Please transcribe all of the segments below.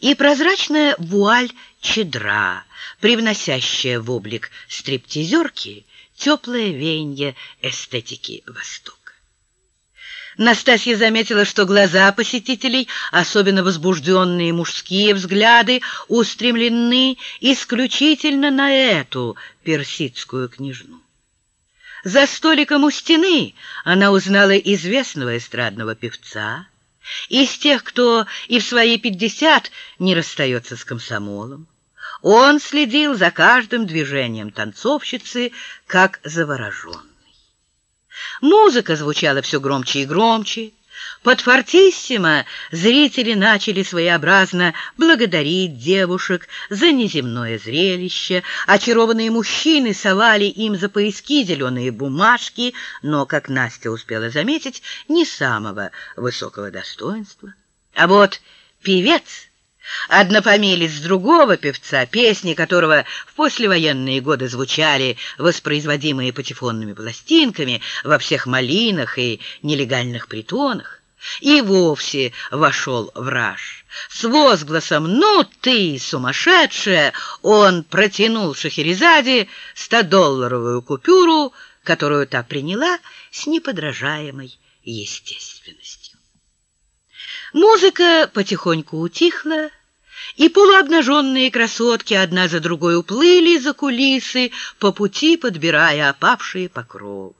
и прозрачная вуаль чедра, привносящая в облик стриптизерки теплое веяние эстетики Востока. Настасья заметила, что глаза посетителей, особенно возбужденные мужские взгляды, устремлены исключительно на эту персидскую княжну. За столиком у стены она узнала известного эстрадного певца, из тех, кто и в свои пятьдесят не расстается с комсомолом. Он следил за каждым движением танцовщицы, как завороженный. Музыка звучала все громче и громче. Под фортиссимо зрители начали своеобразно благодарить девушек за неземное зрелище. Очарованные мужчины совали им за пояски зеленые бумажки, но, как Настя успела заметить, не самого высокого достоинства. А вот певец Однофамилец другого певца, песни которого в послевоенные годы звучали, воспроизводимые патефонными пластинками во всех малинах и нелегальных притонах, и вовсе вошел в раж. С возгласом «Ну ты, сумасшедшая!» он протянул Шахерезаде стодолларовую купюру, которую та приняла с неподражаемой естественностью. Музыка потихоньку утихла, и полуобнаженные красотки одна за другой уплыли за кулисы, по пути подбирая опавшие покровы.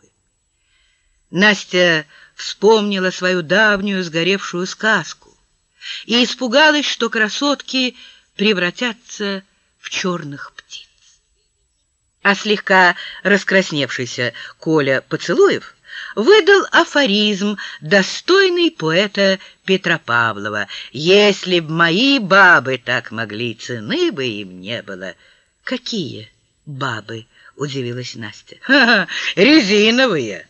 Настя вспомнила свою давнюю сгоревшую сказку и испугалась, что красотки превратятся в черных птиц. А слегка раскрасневшийся Коля Поцелуев выдал афоризм, достойный поэта Петропавлова. «Если б мои бабы так могли, цены бы им не было». «Какие бабы?» — удивилась Настя. «Ха -ха, резиновые!»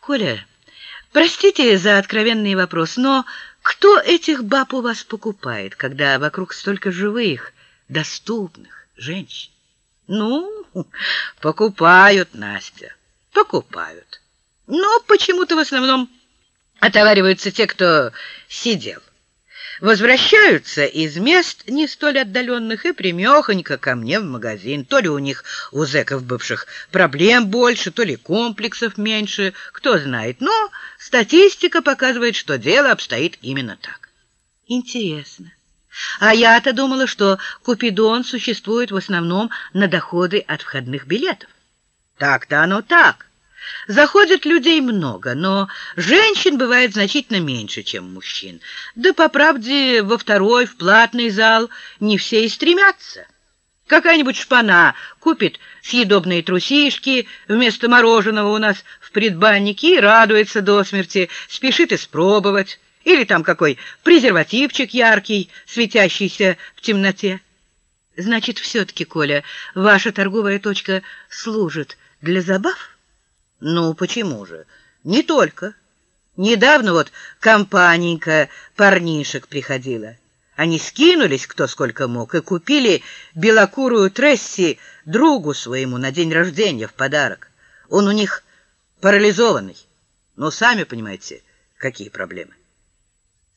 «Коля, простите за откровенный вопрос, но кто этих баб у вас покупает, когда вокруг столько живых, доступных женщин?» «Ну, покупают, Настя, покупают». Но почему-то в основном отовариваются те, кто сидел. Возвращаются из мест не столь отдаленных и примехонько ко мне в магазин. То ли у них, у зэков бывших, проблем больше, то ли комплексов меньше, кто знает. Но статистика показывает, что дело обстоит именно так. Интересно. А я-то думала, что Купидон существует в основном на доходы от входных билетов. Так-то оно так. Заходит людей много, но женщин бывает значительно меньше, чем мужчин. Да, по правде, во второй, в платный зал не все и стремятся. Какая-нибудь шпана купит съедобные трусишки вместо мороженого у нас в предбаннике и радуется до смерти, спешит испробовать. Или там какой презервативчик яркий, светящийся в темноте. Значит, все-таки, Коля, ваша торговая точка служит для забав? Ну, почему же? Не только. Недавно вот компанейка парнишек приходила. Они скинулись кто сколько мог и купили белокурую Тресси другу своему на день рождения в подарок. Он у них парализованный. Ну, сами понимаете, какие проблемы.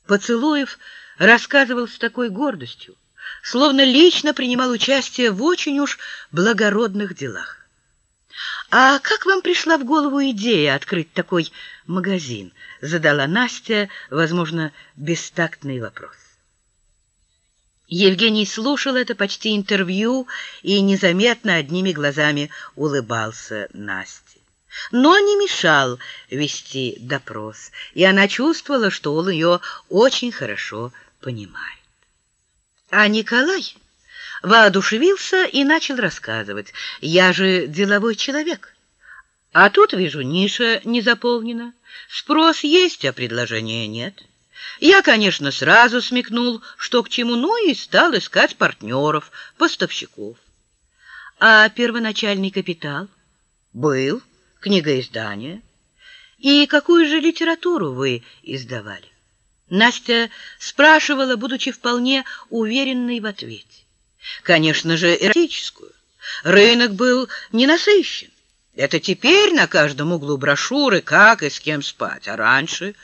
Поцелуев рассказывал с такой гордостью, словно лично принимал участие в очень уж благородных делах. «А как вам пришла в голову идея открыть такой магазин?» — задала Настя, возможно, бестактный вопрос. Евгений слушал это почти интервью и незаметно одними глазами улыбался Насте. Но не мешал вести допрос, и она чувствовала, что он ее очень хорошо понимает. А Николай воодушевился и начал рассказывать. «Я же деловой человек. А тут, вижу, ниша не заполнена. Спрос есть, а предложения нет. Я, конечно, сразу смекнул, что к чему, ну и стал искать партнеров, поставщиков. А первоначальный капитал? Был, книгоиздание. И какую же литературу вы издавали? Настя спрашивала, будучи вполне уверенной в ответе. Конечно же, эротическую. Рынок был ненасыщен. Это теперь на каждом углу брошюры, как и с кем спать, а раньше